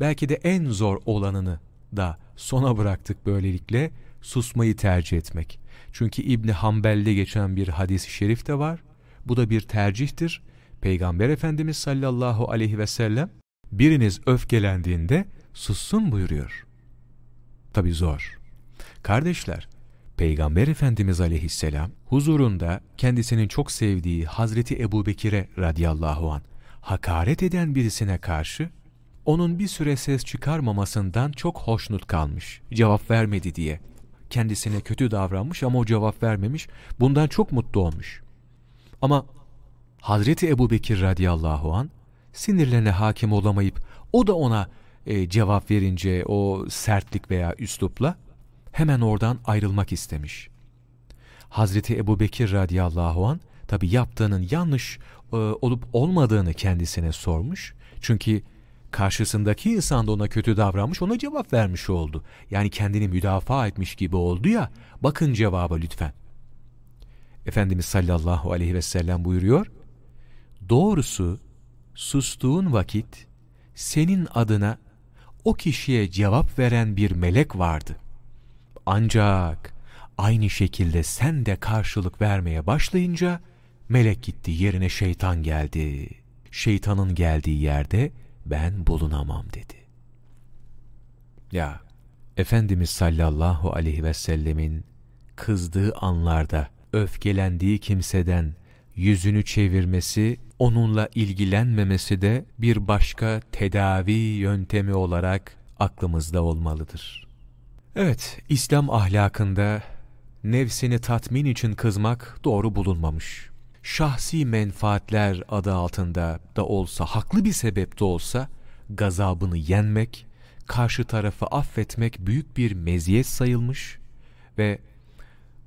belki de en zor olanını da sona bıraktık böylelikle susmayı tercih etmek. Çünkü İbni Hanbel'de geçen bir hadis-i şerif de var. Bu da bir tercihtir. Peygamber Efendimiz sallallahu aleyhi ve sellem biriniz öfkelendiğinde sussun buyuruyor. Tabi zor. Kardeşler, Peygamber Efendimiz aleyhisselam huzurunda kendisinin çok sevdiği Hazreti Ebu Bekir'e radiyallahu an hakaret eden birisine karşı onun bir süre ses çıkarmamasından çok hoşnut kalmış, cevap vermedi diye. Kendisine kötü davranmış ama o cevap vermemiş, bundan çok mutlu olmuş. Ama Hazreti Ebu Bekir radiyallahu an sinirlerine hakim olamayıp o da ona e, cevap verince o sertlik veya üslupla hemen oradan ayrılmak istemiş. Hazreti Ebu Bekir radiyallahu an tabi yaptığının yanlış e, olup olmadığını kendisine sormuş. Çünkü karşısındaki insan da ona kötü davranmış ona cevap vermiş oldu. Yani kendini müdafaa etmiş gibi oldu ya bakın cevaba lütfen. Efendimiz sallallahu aleyhi ve sellem buyuruyor. Doğrusu sustuğun vakit senin adına o kişiye cevap veren bir melek vardı. Ancak aynı şekilde sen de karşılık vermeye başlayınca melek gitti yerine şeytan geldi. Şeytanın geldiği yerde ben bulunamam dedi. Ya Efendimiz sallallahu aleyhi ve sellemin kızdığı anlarda öfkelendiği kimseden yüzünü çevirmesi, onunla ilgilenmemesi de bir başka tedavi yöntemi olarak aklımızda olmalıdır. Evet, İslam ahlakında nefsini tatmin için kızmak doğru bulunmamış. Şahsi menfaatler adı altında da olsa, haklı bir sebep de olsa gazabını yenmek, karşı tarafı affetmek büyük bir meziyet sayılmış ve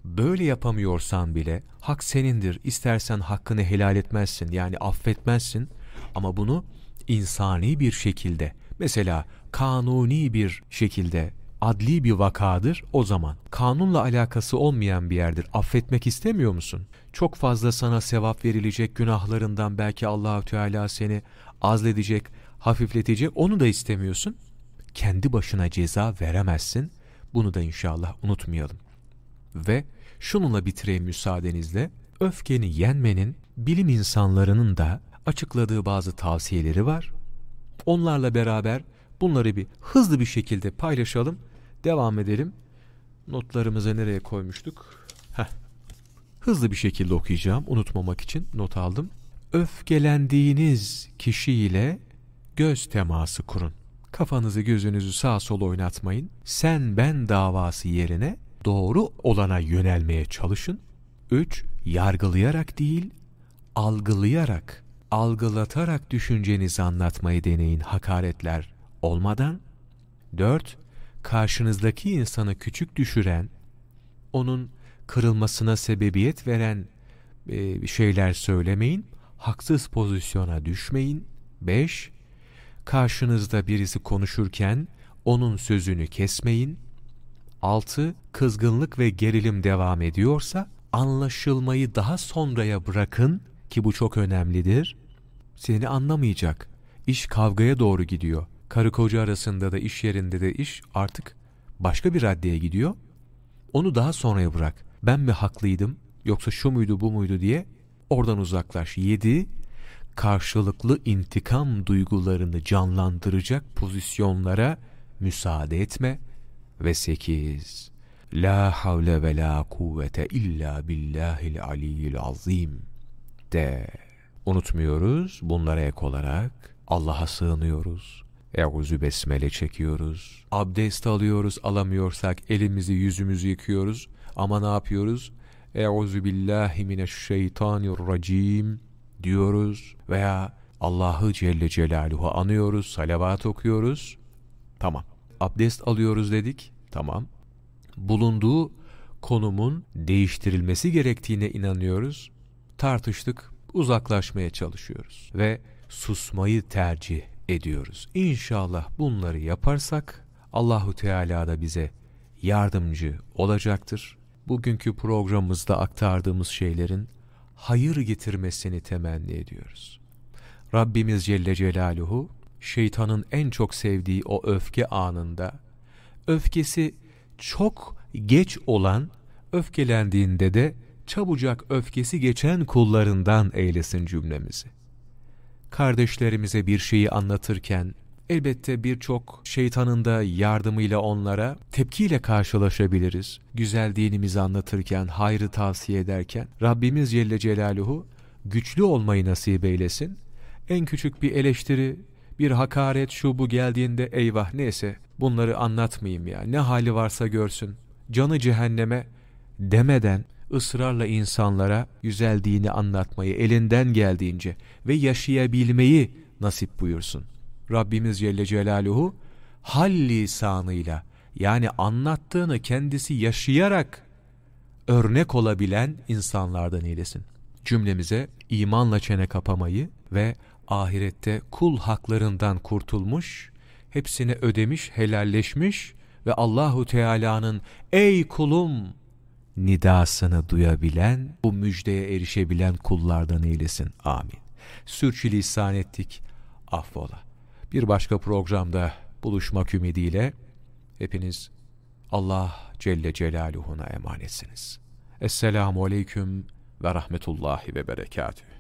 böyle yapamıyorsan bile hak senindir. İstersen hakkını helal etmezsin yani affetmezsin ama bunu insani bir şekilde mesela kanuni bir şekilde adli bir vakadır o zaman. Kanunla alakası olmayan bir yerdir. Affetmek istemiyor musun? Çok fazla sana sevap verilecek günahlarından belki Allahü Teala seni azledecek, hafifletecek. Onu da istemiyorsun. Kendi başına ceza veremezsin. Bunu da inşallah unutmayalım. Ve şununla bitireyim müsaadenizle. Öfkeni yenmenin bilim insanlarının da açıkladığı bazı tavsiyeleri var. Onlarla beraber bunları bir hızlı bir şekilde paylaşalım. Devam edelim. Notlarımızı nereye koymuştuk? Hızlı bir şekilde okuyacağım unutmamak için not aldım. Öfkelendiğiniz kişiyle göz teması kurun. Kafanızı gözünüzü sağa sola oynatmayın. Sen ben davası yerine doğru olana yönelmeye çalışın. 3. Yargılayarak değil, algılayarak, algılatarak düşüncenizi anlatmayı deneyin hakaretler olmadan. 4. Karşınızdaki insanı küçük düşüren, onun kırılmasına sebebiyet veren e, şeyler söylemeyin, haksız pozisyona düşmeyin. 5. Karşınızda birisi konuşurken onun sözünü kesmeyin. 6. Kızgınlık ve gerilim devam ediyorsa anlaşılmayı daha sonraya bırakın ki bu çok önemlidir. Seni anlamayacak. İş kavgaya doğru gidiyor. Karı koca arasında da iş yerinde de iş artık başka bir raddeye gidiyor. Onu daha sonraya bırak. Ben mi haklıydım yoksa şu muydu bu muydu diye oradan uzaklaş. 7. Karşılıklı intikam duygularını canlandıracak pozisyonlara müsaade etme ve 8. La havle ve la kuvvete illa billahil aliyyil azim de. Unutmuyoruz bunlara ek olarak Allah'a sığınıyoruz. Euzu besmele çekiyoruz. Abdest alıyoruz, alamıyorsak elimizi yüzümüzü yıkıyoruz. Ama ne yapıyoruz? Euzu billahi mineşşeytanirracim diyoruz veya Allah'ı Celle Celaluhu anıyoruz, salavat okuyoruz. Tamam. Abdest alıyoruz dedik. Tamam. Bulunduğu konumun değiştirilmesi gerektiğine inanıyoruz. Tartıştık, uzaklaşmaya çalışıyoruz ve susmayı tercih ediyoruz. İnşallah bunları yaparsak Allahu Teala da bize yardımcı olacaktır. Bugünkü programımızda aktardığımız şeylerin hayır getirmesini temenni ediyoruz. Rabbimiz Celle Celaluhu şeytanın en çok sevdiği o öfke anında öfkesi çok geç olan öfkelendiğinde de çabucak öfkesi geçen kullarından eylesin cümlemizi. Kardeşlerimize bir şeyi anlatırken elbette birçok şeytanın da yardımıyla onlara tepkiyle karşılaşabiliriz. Güzel dinimizi anlatırken, hayrı tavsiye ederken Rabbimiz Celle Celaluhu güçlü olmayı nasip eylesin. En küçük bir eleştiri, bir hakaret şu bu geldiğinde eyvah neyse bunları anlatmayayım ya ne hali varsa görsün canı cehenneme demeden ısrarla insanlara güzel dini anlatmayı elinden geldiğince ve yaşayabilmeyi nasip buyursun. Rabbimiz Celle Celaluhu hal lisanıyla yani anlattığını kendisi yaşayarak örnek olabilen insanlardan eylesin. Cümlemize imanla çene kapamayı ve ahirette kul haklarından kurtulmuş, hepsini ödemiş, helalleşmiş ve Allahu Teala'nın ey kulum nidasını duyabilen, bu müjdeye erişebilen kullardan eylesin. Amin. Sürçülisan ettik, affola. Bir başka programda buluşmak ümidiyle hepiniz Allah Celle Celaluhu'na emanetsiniz. Esselamu Aleyküm ve Rahmetullahi ve Berekatühü.